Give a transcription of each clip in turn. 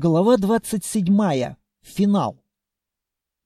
Глава 27. Финал.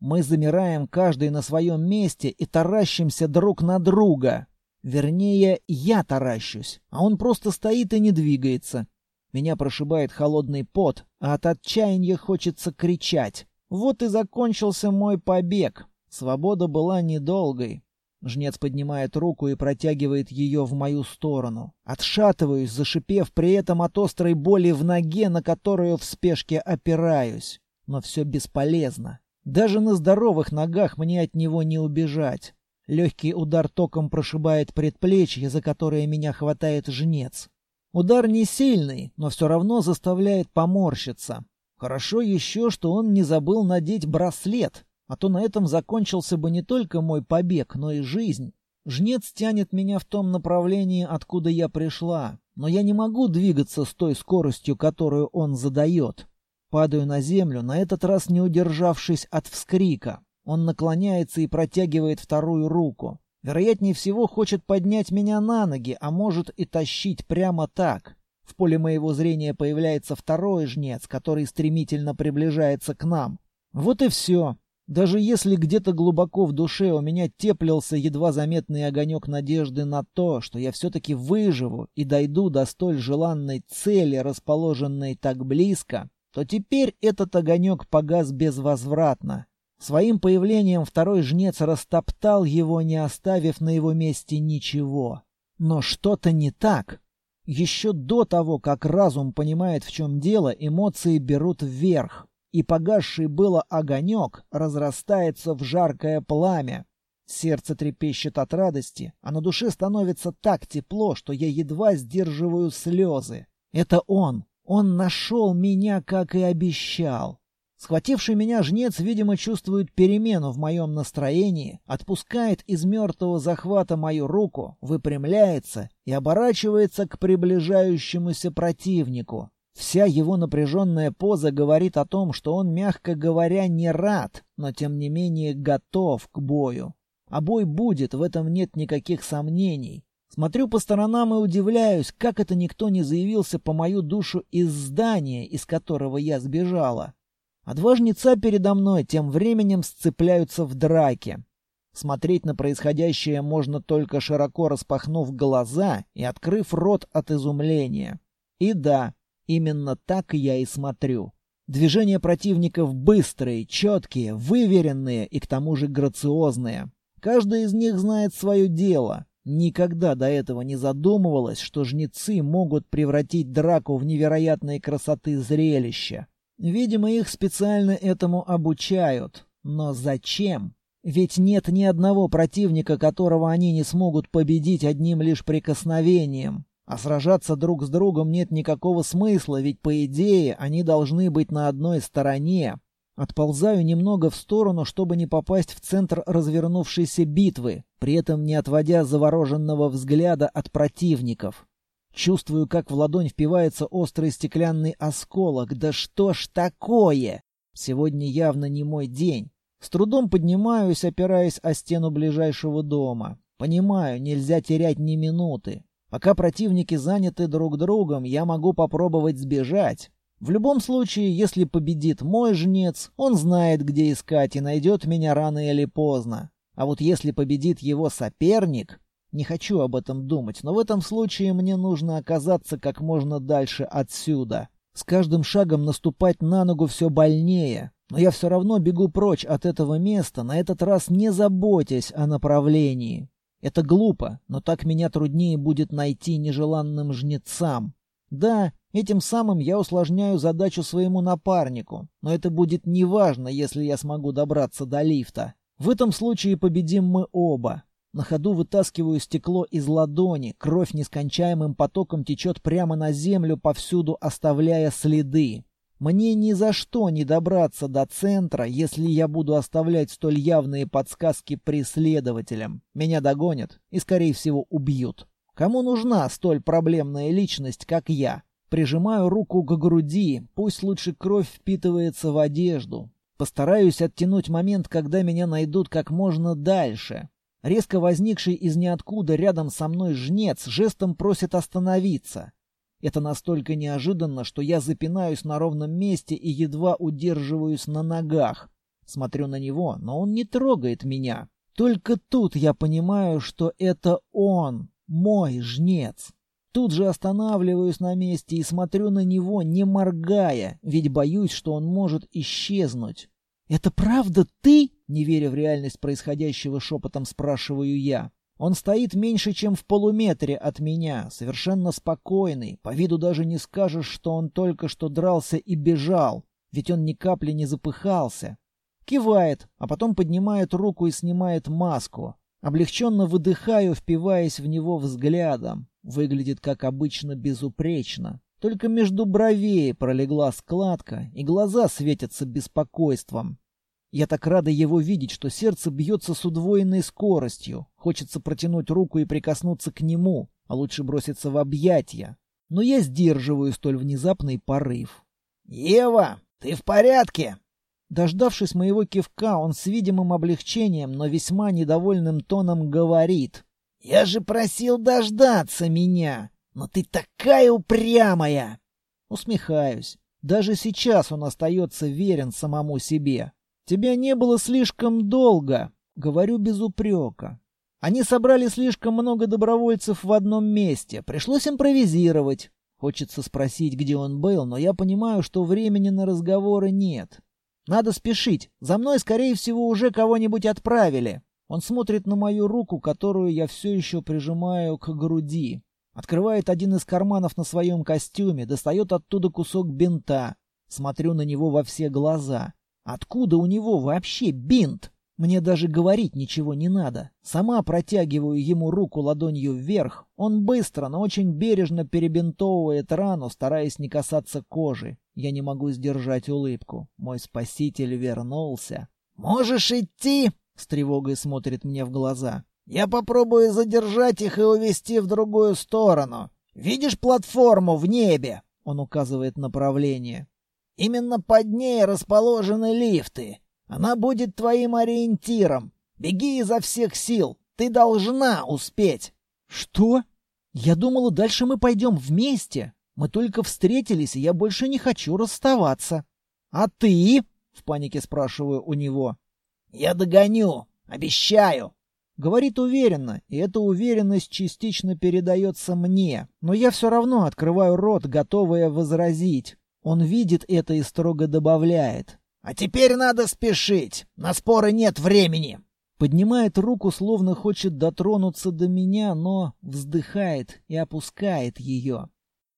Мы замираем каждый на своем месте и таращимся друг на друга. Вернее, я таращусь, а он просто стоит и не двигается. Меня прошибает холодный пот, а от отчаяния хочется кричать. Вот и закончился мой побег. Свобода была недолгой. Жнец поднимает руку и протягивает ее в мою сторону. Отшатываюсь, зашипев при этом от острой боли в ноге, на которую в спешке опираюсь. Но все бесполезно. Даже на здоровых ногах мне от него не убежать. Легкий удар током прошибает предплечье, за которое меня хватает жнец. Удар не сильный, но все равно заставляет поморщиться. Хорошо еще, что он не забыл надеть браслет, а то на этом закончился бы не только мой побег, но и жизнь. Жнец тянет меня в том направлении, откуда я пришла, но я не могу двигаться с той скоростью, которую он задает. Падаю на землю, на этот раз не удержавшись от вскрика. Он наклоняется и протягивает вторую руку. Вероятнее всего, хочет поднять меня на ноги, а может и тащить прямо так. В поле моего зрения появляется второй жнец, который стремительно приближается к нам. Вот и все. Даже если где-то глубоко в душе у меня теплился едва заметный огонек надежды на то, что я все-таки выживу и дойду до столь желанной цели, расположенной так близко, то теперь этот огонек погас безвозвратно. Своим появлением второй жнец растоптал его, не оставив на его месте ничего. Но что-то не так. Еще до того, как разум понимает, в чем дело, эмоции берут вверх и погасший было огонек разрастается в жаркое пламя. Сердце трепещет от радости, а на душе становится так тепло, что я едва сдерживаю слезы. Это он. Он нашел меня, как и обещал. Схвативший меня жнец, видимо, чувствует перемену в моем настроении, отпускает из мертвого захвата мою руку, выпрямляется и оборачивается к приближающемуся противнику. Вся его напряженная поза говорит о том, что он, мягко говоря, не рад, но тем не менее готов к бою. А бой будет, в этом нет никаких сомнений. Смотрю по сторонам и удивляюсь, как это никто не заявился по мою душу из здания, из которого я сбежала. А два жнеца передо мной тем временем сцепляются в драке. Смотреть на происходящее можно только широко распахнув глаза и открыв рот от изумления. И да, Именно так я и смотрю. Движения противников быстрые, четкие, выверенные и к тому же грациозные. Каждый из них знает свое дело. Никогда до этого не задумывалось, что жнецы могут превратить драку в невероятной красоты зрелище. Видимо, их специально этому обучают. Но зачем? Ведь нет ни одного противника, которого они не смогут победить одним лишь прикосновением. А сражаться друг с другом нет никакого смысла, ведь, по идее, они должны быть на одной стороне. Отползаю немного в сторону, чтобы не попасть в центр развернувшейся битвы, при этом не отводя завороженного взгляда от противников. Чувствую, как в ладонь впивается острый стеклянный осколок. Да что ж такое? Сегодня явно не мой день. С трудом поднимаюсь, опираясь о стену ближайшего дома. Понимаю, нельзя терять ни минуты. Пока противники заняты друг другом, я могу попробовать сбежать. В любом случае, если победит мой жнец, он знает, где искать и найдет меня рано или поздно. А вот если победит его соперник... Не хочу об этом думать, но в этом случае мне нужно оказаться как можно дальше отсюда. С каждым шагом наступать на ногу все больнее, но я все равно бегу прочь от этого места, на этот раз не заботясь о направлении. Это глупо, но так меня труднее будет найти нежеланным жнецам. Да, этим самым я усложняю задачу своему напарнику, но это будет неважно, если я смогу добраться до лифта. В этом случае победим мы оба. На ходу вытаскиваю стекло из ладони, кровь нескончаемым потоком течет прямо на землю, повсюду оставляя следы. Мне ни за что не добраться до центра, если я буду оставлять столь явные подсказки преследователям. Меня догонят и, скорее всего, убьют. Кому нужна столь проблемная личность, как я? Прижимаю руку к груди, пусть лучше кровь впитывается в одежду. Постараюсь оттянуть момент, когда меня найдут как можно дальше. Резко возникший из ниоткуда рядом со мной жнец жестом просит остановиться. Это настолько неожиданно, что я запинаюсь на ровном месте и едва удерживаюсь на ногах. Смотрю на него, но он не трогает меня. Только тут я понимаю, что это он, мой жнец. Тут же останавливаюсь на месте и смотрю на него, не моргая, ведь боюсь, что он может исчезнуть. «Это правда ты?» — не веря в реальность происходящего, шепотом спрашиваю я. Он стоит меньше, чем в полуметре от меня, совершенно спокойный. По виду даже не скажешь, что он только что дрался и бежал, ведь он ни капли не запыхался. Кивает, а потом поднимает руку и снимает маску. Облегченно выдыхаю, впиваясь в него взглядом. Выглядит, как обычно, безупречно. Только между бровей пролегла складка, и глаза светятся беспокойством. Я так рада его видеть, что сердце бьется с удвоенной скоростью. Хочется протянуть руку и прикоснуться к нему, а лучше броситься в объятия. Но я сдерживаю столь внезапный порыв. «Ева, ты в порядке?» Дождавшись моего кивка, он с видимым облегчением, но весьма недовольным тоном говорит. «Я же просил дождаться меня, но ты такая упрямая!» Усмехаюсь. Даже сейчас он остается верен самому себе. Тебя не было слишком долго, говорю без упрека. Они собрали слишком много добровольцев в одном месте, пришлось импровизировать. Хочется спросить, где он был, но я понимаю, что времени на разговоры нет. Надо спешить, за мной, скорее всего, уже кого-нибудь отправили. Он смотрит на мою руку, которую я все еще прижимаю к груди. Открывает один из карманов на своем костюме, достает оттуда кусок бинта. Смотрю на него во все глаза. Откуда у него вообще бинт? Мне даже говорить ничего не надо. Сама протягиваю ему руку ладонью вверх. Он быстро, но очень бережно перебинтовывает рану, стараясь не касаться кожи. Я не могу сдержать улыбку. Мой спаситель вернулся. «Можешь идти!» — с тревогой смотрит мне в глаза. «Я попробую задержать их и увести в другую сторону. Видишь платформу в небе?» Он указывает направление. Именно под ней расположены лифты. Она будет твоим ориентиром. Беги изо всех сил. Ты должна успеть. Что? Я думала, дальше мы пойдем вместе. Мы только встретились, и я больше не хочу расставаться. А ты? В панике спрашиваю у него. Я догоню. Обещаю. Говорит уверенно, и эта уверенность частично передается мне, но я все равно открываю рот, готовая возразить. Он видит это и строго добавляет. «А теперь надо спешить. На споры нет времени». Поднимает руку, словно хочет дотронуться до меня, но вздыхает и опускает ее.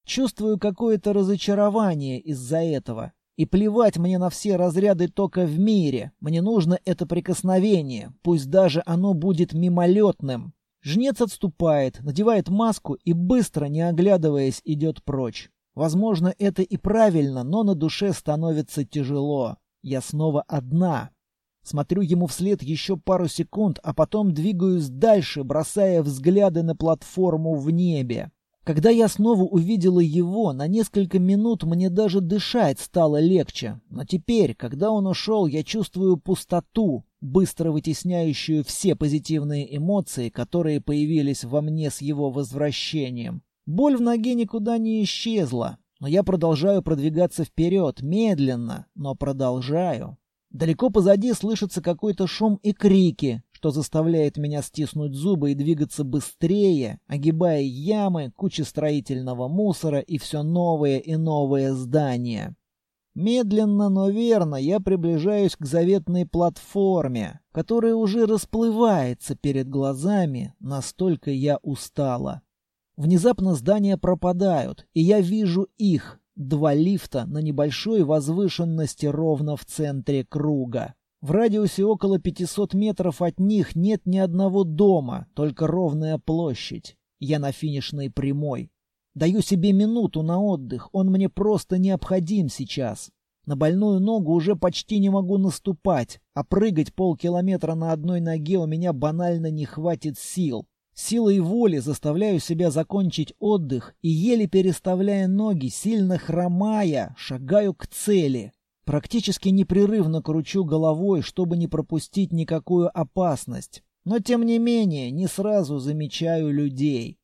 Чувствую какое-то разочарование из-за этого. И плевать мне на все разряды тока в мире. Мне нужно это прикосновение, пусть даже оно будет мимолетным. Жнец отступает, надевает маску и быстро, не оглядываясь, идет прочь. Возможно, это и правильно, но на душе становится тяжело. Я снова одна. Смотрю ему вслед еще пару секунд, а потом двигаюсь дальше, бросая взгляды на платформу в небе. Когда я снова увидела его, на несколько минут мне даже дышать стало легче. Но теперь, когда он ушел, я чувствую пустоту, быстро вытесняющую все позитивные эмоции, которые появились во мне с его возвращением. Боль в ноге никуда не исчезла, но я продолжаю продвигаться вперед, медленно, но продолжаю. Далеко позади слышится какой-то шум и крики, что заставляет меня стиснуть зубы и двигаться быстрее, огибая ямы, кучи строительного мусора и все новые и новые здания. Медленно, но верно я приближаюсь к заветной платформе, которая уже расплывается перед глазами, настолько я устала. Внезапно здания пропадают, и я вижу их, два лифта на небольшой возвышенности ровно в центре круга. В радиусе около 500 метров от них нет ни одного дома, только ровная площадь. Я на финишной прямой. Даю себе минуту на отдых, он мне просто необходим сейчас. На больную ногу уже почти не могу наступать, а прыгать полкилометра на одной ноге у меня банально не хватит сил. Силой воли заставляю себя закончить отдых и, еле переставляя ноги, сильно хромая, шагаю к цели. Практически непрерывно кручу головой, чтобы не пропустить никакую опасность. Но, тем не менее, не сразу замечаю людей.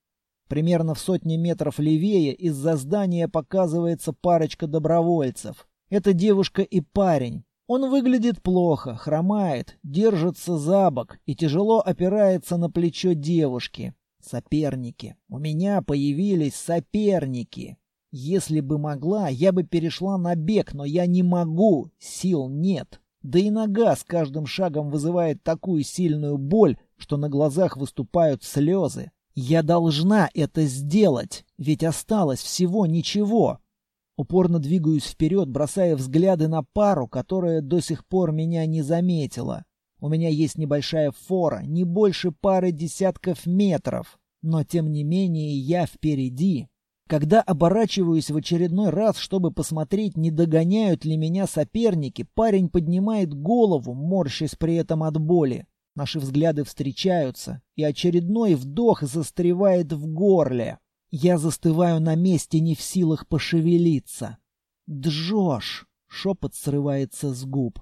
Примерно в сотне метров левее из-за здания показывается парочка добровольцев. Это девушка и парень. Он выглядит плохо, хромает, держится за бок и тяжело опирается на плечо девушки. Соперники. У меня появились соперники. Если бы могла, я бы перешла на бег, но я не могу, сил нет. Да и нога с каждым шагом вызывает такую сильную боль, что на глазах выступают слезы. Я должна это сделать, ведь осталось всего ничего. Упорно двигаюсь вперед, бросая взгляды на пару, которая до сих пор меня не заметила. У меня есть небольшая фора, не больше пары десятков метров. Но тем не менее я впереди. Когда оборачиваюсь в очередной раз, чтобы посмотреть, не догоняют ли меня соперники, парень поднимает голову, морщась при этом от боли. Наши взгляды встречаются, и очередной вдох застревает в горле. Я застываю на месте, не в силах пошевелиться. «Джош!» — шепот срывается с губ.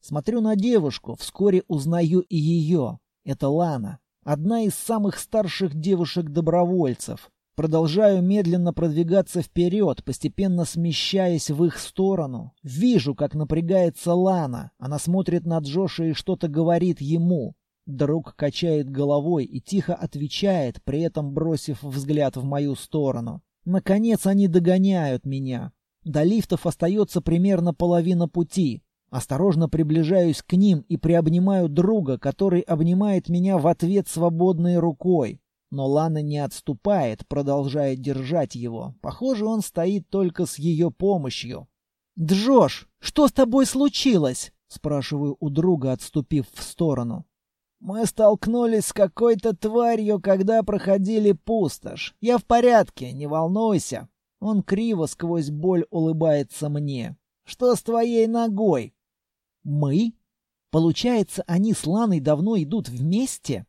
Смотрю на девушку, вскоре узнаю и ее. Это Лана, одна из самых старших девушек-добровольцев. Продолжаю медленно продвигаться вперед, постепенно смещаясь в их сторону. Вижу, как напрягается Лана. Она смотрит на Джоша и что-то говорит ему. Друг качает головой и тихо отвечает, при этом бросив взгляд в мою сторону. Наконец они догоняют меня. До лифтов остается примерно половина пути. Осторожно приближаюсь к ним и приобнимаю друга, который обнимает меня в ответ свободной рукой. Но Лана не отступает, продолжая держать его. Похоже, он стоит только с ее помощью. «Джош, что с тобой случилось?» — спрашиваю у друга, отступив в сторону. «Мы столкнулись с какой-то тварью, когда проходили пустошь. Я в порядке, не волнуйся». Он криво сквозь боль улыбается мне. «Что с твоей ногой?» «Мы? Получается, они с Ланой давно идут вместе?»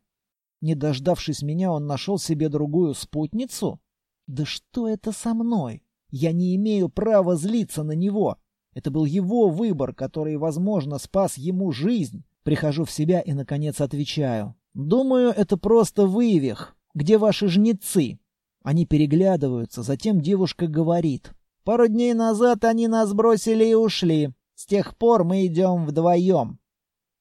Не дождавшись меня, он нашел себе другую спутницу? Да что это со мной? Я не имею права злиться на него. Это был его выбор, который, возможно, спас ему жизнь. Прихожу в себя и, наконец, отвечаю. Думаю, это просто вывих. Где ваши жнецы? Они переглядываются, затем девушка говорит. Пару дней назад они нас бросили и ушли. С тех пор мы идем вдвоем.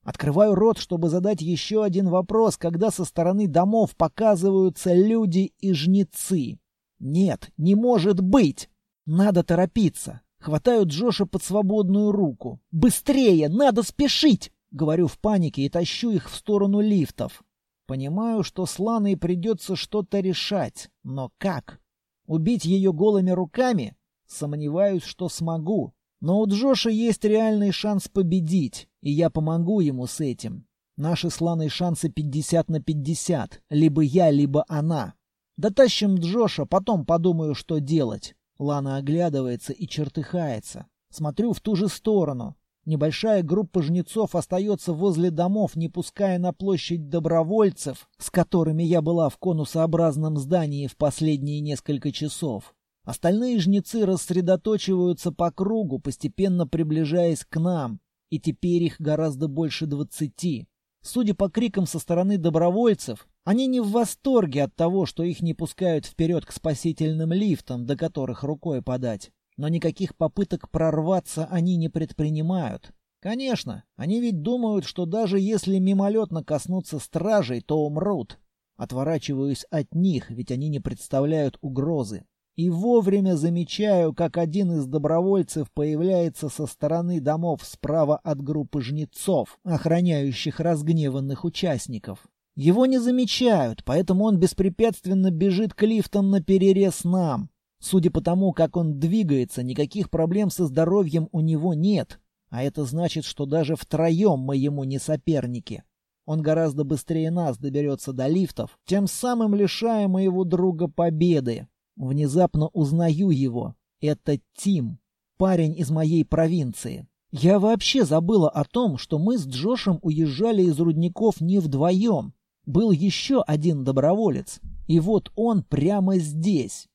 Открываю рот, чтобы задать еще один вопрос, когда со стороны домов показываются люди и жнецы. Нет, не может быть! Надо торопиться. Хватаю Джоша под свободную руку. «Быстрее! Надо спешить!» Говорю в панике и тащу их в сторону лифтов. Понимаю, что с Ланой придется что-то решать. Но как? Убить ее голыми руками? Сомневаюсь, что смогу. Но у Джоша есть реальный шанс победить и я помогу ему с этим. Наши сланые шансы 50 на 50. Либо я, либо она. Дотащим Джоша, потом подумаю, что делать. Лана оглядывается и чертыхается. Смотрю в ту же сторону. Небольшая группа жнецов остается возле домов, не пуская на площадь добровольцев, с которыми я была в конусообразном здании в последние несколько часов. Остальные жнецы рассредоточиваются по кругу, постепенно приближаясь к нам и теперь их гораздо больше двадцати. Судя по крикам со стороны добровольцев, они не в восторге от того, что их не пускают вперед к спасительным лифтам, до которых рукой подать. Но никаких попыток прорваться они не предпринимают. Конечно, они ведь думают, что даже если мимолетно коснуться стражей, то умрут. Отворачиваюсь от них, ведь они не представляют угрозы. И вовремя замечаю, как один из добровольцев появляется со стороны домов справа от группы жнецов, охраняющих разгневанных участников. Его не замечают, поэтому он беспрепятственно бежит к лифтам на перерез нам. Судя по тому, как он двигается, никаких проблем со здоровьем у него нет, а это значит, что даже втроем мы ему не соперники. Он гораздо быстрее нас доберется до лифтов, тем самым лишая моего друга победы. Внезапно узнаю его. Это Тим, парень из моей провинции. Я вообще забыла о том, что мы с Джошем уезжали из рудников не вдвоем. Был еще один доброволец. И вот он прямо здесь.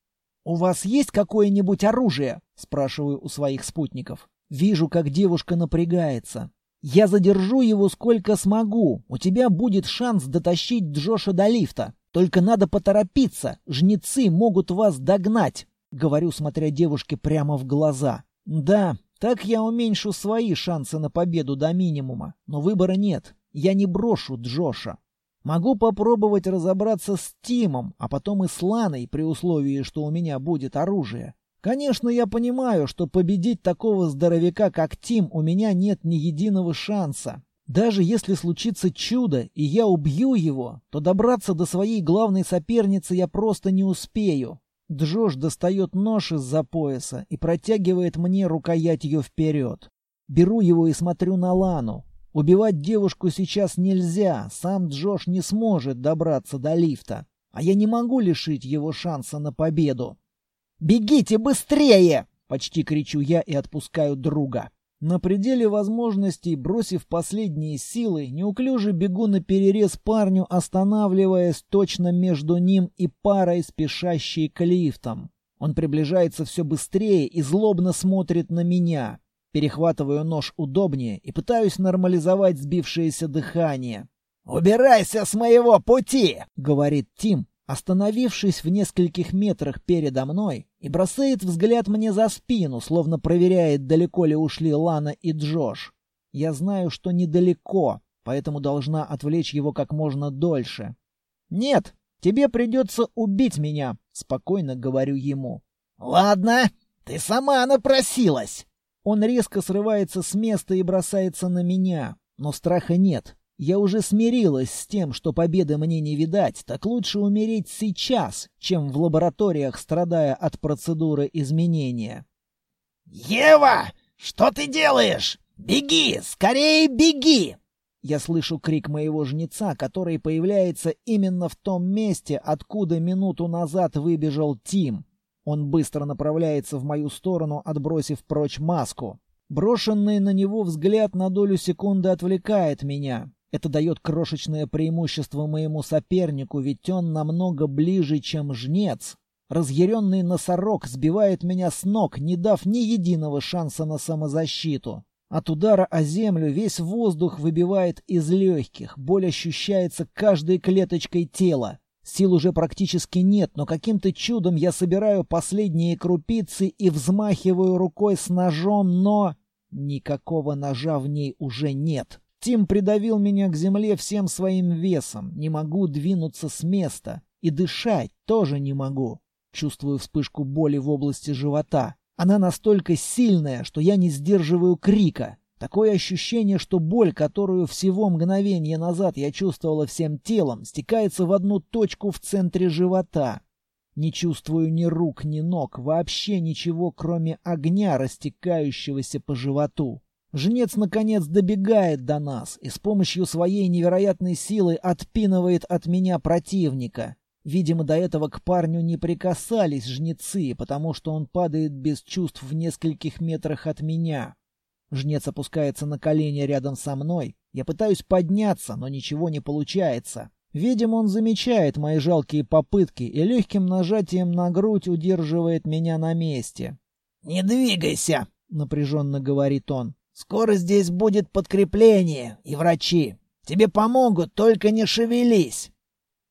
«У вас есть какое-нибудь оружие?» — спрашиваю у своих спутников. Вижу, как девушка напрягается. «Я задержу его сколько смогу. У тебя будет шанс дотащить Джоша до лифта. Только надо поторопиться, жнецы могут вас догнать. Говорю, смотря девушке прямо в глаза. Да, так я уменьшу свои шансы на победу до минимума, но выбора нет. Я не брошу Джоша. Могу попробовать разобраться с Тимом, а потом и с Ланой, при условии, что у меня будет оружие. Конечно, я понимаю, что победить такого здоровяка, как Тим, у меня нет ни единого шанса. Даже если случится чудо, и я убью его, то добраться до своей главной соперницы я просто не успею. Джош достает нож из-за пояса и протягивает мне рукоять ее вперед. Беру его и смотрю на Лану. Убивать девушку сейчас нельзя, сам Джош не сможет добраться до лифта. А я не могу лишить его шанса на победу. «Бегите быстрее!» — почти кричу я и отпускаю друга. На пределе возможностей, бросив последние силы, неуклюже бегу на перерез парню, останавливаясь точно между ним и парой, спешащей к лифтам. Он приближается все быстрее и злобно смотрит на меня. Перехватываю нож удобнее и пытаюсь нормализовать сбившееся дыхание. «Убирайся с моего пути!» — говорит Тим, остановившись в нескольких метрах передо мной и бросает взгляд мне за спину, словно проверяет, далеко ли ушли Лана и Джош. Я знаю, что недалеко, поэтому должна отвлечь его как можно дольше. «Нет, тебе придется убить меня», — спокойно говорю ему. «Ладно, ты сама напросилась». Он резко срывается с места и бросается на меня, но страха нет. Я уже смирилась с тем, что победы мне не видать, так лучше умереть сейчас, чем в лабораториях, страдая от процедуры изменения. «Ева, что ты делаешь? Беги, скорее беги!» Я слышу крик моего жнеца, который появляется именно в том месте, откуда минуту назад выбежал Тим. Он быстро направляется в мою сторону, отбросив прочь маску. Брошенный на него взгляд на долю секунды отвлекает меня. Это дает крошечное преимущество моему сопернику, ведь он намного ближе, чем жнец. Разъяренный носорог сбивает меня с ног, не дав ни единого шанса на самозащиту. От удара о землю весь воздух выбивает из легких, боль ощущается каждой клеточкой тела. Сил уже практически нет, но каким-то чудом я собираю последние крупицы и взмахиваю рукой с ножом, но... Никакого ножа в ней уже нет. Тим придавил меня к земле всем своим весом. Не могу двинуться с места. И дышать тоже не могу. Чувствую вспышку боли в области живота. Она настолько сильная, что я не сдерживаю крика. Такое ощущение, что боль, которую всего мгновение назад я чувствовала всем телом, стекается в одну точку в центре живота. Не чувствую ни рук, ни ног, вообще ничего, кроме огня, растекающегося по животу. Жнец, наконец, добегает до нас и с помощью своей невероятной силы отпинывает от меня противника. Видимо, до этого к парню не прикасались жнецы, потому что он падает без чувств в нескольких метрах от меня. Жнец опускается на колени рядом со мной. Я пытаюсь подняться, но ничего не получается. Видимо, он замечает мои жалкие попытки и легким нажатием на грудь удерживает меня на месте. «Не двигайся!» — напряженно говорит он. Скоро здесь будет подкрепление и врачи. Тебе помогут, только не шевелись.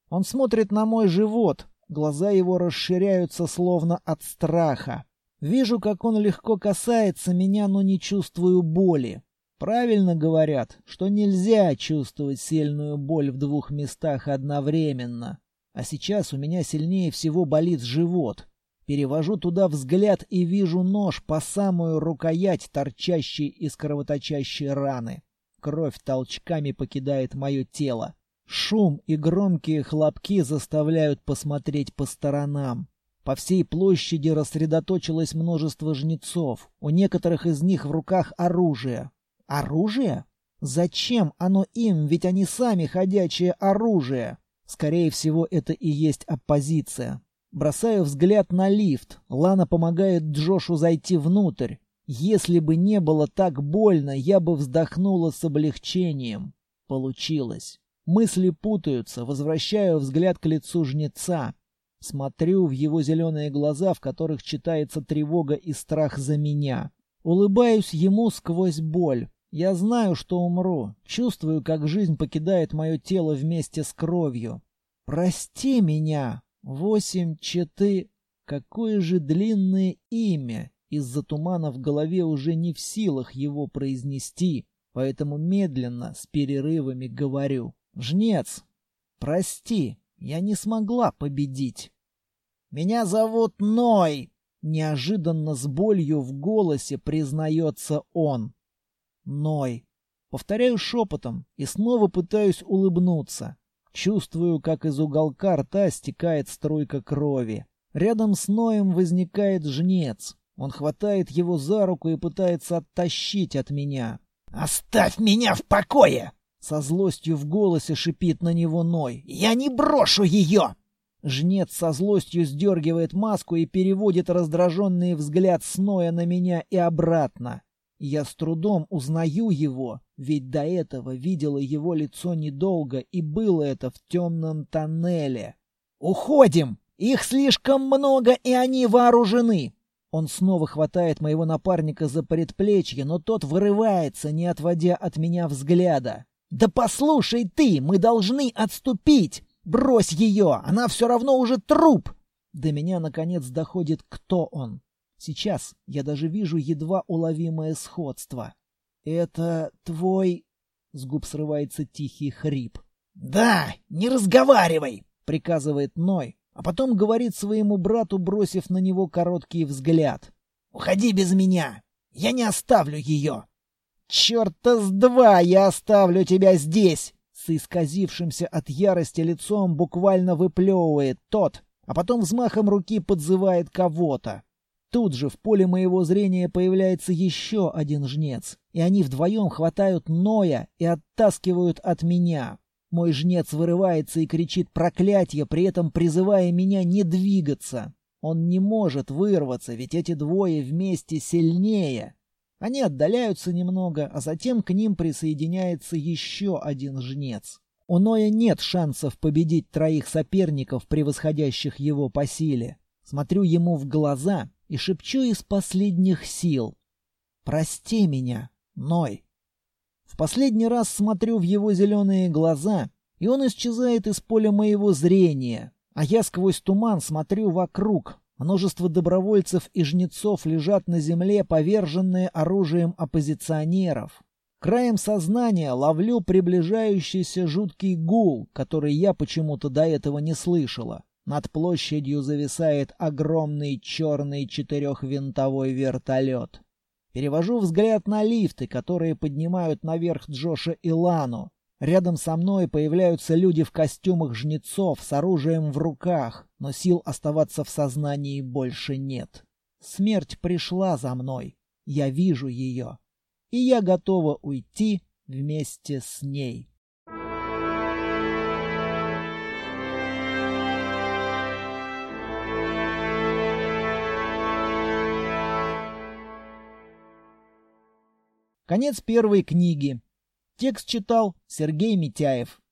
Он смотрит на мой живот. Глаза его расширяются словно от страха. Вижу, как он легко касается меня, но не чувствую боли. Правильно говорят, что нельзя чувствовать сильную боль в двух местах одновременно. А сейчас у меня сильнее всего болит живот. Перевожу туда взгляд и вижу нож по самую рукоять, торчащий из кровоточащей раны. Кровь толчками покидает мое тело. Шум и громкие хлопки заставляют посмотреть по сторонам. По всей площади рассредоточилось множество жнецов. У некоторых из них в руках оружие. Оружие? Зачем оно им, ведь они сами ходячее оружие? Скорее всего, это и есть оппозиция. Бросаю взгляд на лифт. Лана помогает Джошу зайти внутрь. Если бы не было так больно, я бы вздохнула с облегчением. Получилось. Мысли путаются, возвращаю взгляд к лицу жнеца. Смотрю в его зеленые глаза, в которых читается тревога и страх за меня. Улыбаюсь ему сквозь боль. Я знаю, что умру. Чувствую, как жизнь покидает мое тело вместе с кровью. Прости меня. Восемь четы... Какое же длинное имя. Из-за тумана в голове уже не в силах его произнести, поэтому медленно, с перерывами говорю. «Жнец, прости, я не смогла победить». «Меня зовут Ной!» — неожиданно с болью в голосе признается он. «Ной». Повторяю шепотом и снова пытаюсь улыбнуться. Чувствую, как из уголка рта стекает струйка крови. Рядом с Ноем возникает жнец. Он хватает его за руку и пытается оттащить от меня. «Оставь меня в покое!» Со злостью в голосе шипит на него Ной. «Я не брошу ее!» Жнец со злостью сдергивает маску и переводит раздраженный взгляд с Ноя на меня и обратно. Я с трудом узнаю его, ведь до этого видела его лицо недолго, и было это в темном тоннеле. «Уходим! Их слишком много, и они вооружены!» Он снова хватает моего напарника за предплечье, но тот вырывается, не отводя от меня взгляда. «Да послушай ты, мы должны отступить! Брось ее, она все равно уже труп!» До меня, наконец, доходит, кто он. Сейчас я даже вижу едва уловимое сходство. «Это твой...» — с губ срывается тихий хрип. «Да, не разговаривай!» — приказывает Ной, а потом говорит своему брату, бросив на него короткий взгляд. «Уходи без меня! Я не оставлю ее!» «Черта с два я оставлю тебя здесь!» Исказившимся от ярости лицом буквально выплевывает тот, а потом взмахом руки подзывает кого-то. Тут же в поле моего зрения появляется еще один жнец, и они вдвоем хватают Ноя и оттаскивают от меня. Мой жнец вырывается и кричит проклятие, при этом призывая меня не двигаться. Он не может вырваться, ведь эти двое вместе сильнее. Они отдаляются немного, а затем к ним присоединяется еще один жнец. У Ноя нет шансов победить троих соперников, превосходящих его по силе. Смотрю ему в глаза и шепчу из последних сил. «Прости меня, Ной». В последний раз смотрю в его зеленые глаза, и он исчезает из поля моего зрения, а я сквозь туман смотрю вокруг. Множество добровольцев и жнецов лежат на земле, поверженные оружием оппозиционеров. Краем сознания ловлю приближающийся жуткий гул, который я почему-то до этого не слышала. Над площадью зависает огромный черный четырехвинтовой вертолет. Перевожу взгляд на лифты, которые поднимают наверх Джоша и Лану. Рядом со мной появляются люди в костюмах жнецов с оружием в руках, но сил оставаться в сознании больше нет. Смерть пришла за мной. Я вижу ее. И я готова уйти вместе с ней. Конец первой книги. Текст читал Сергей Митяев.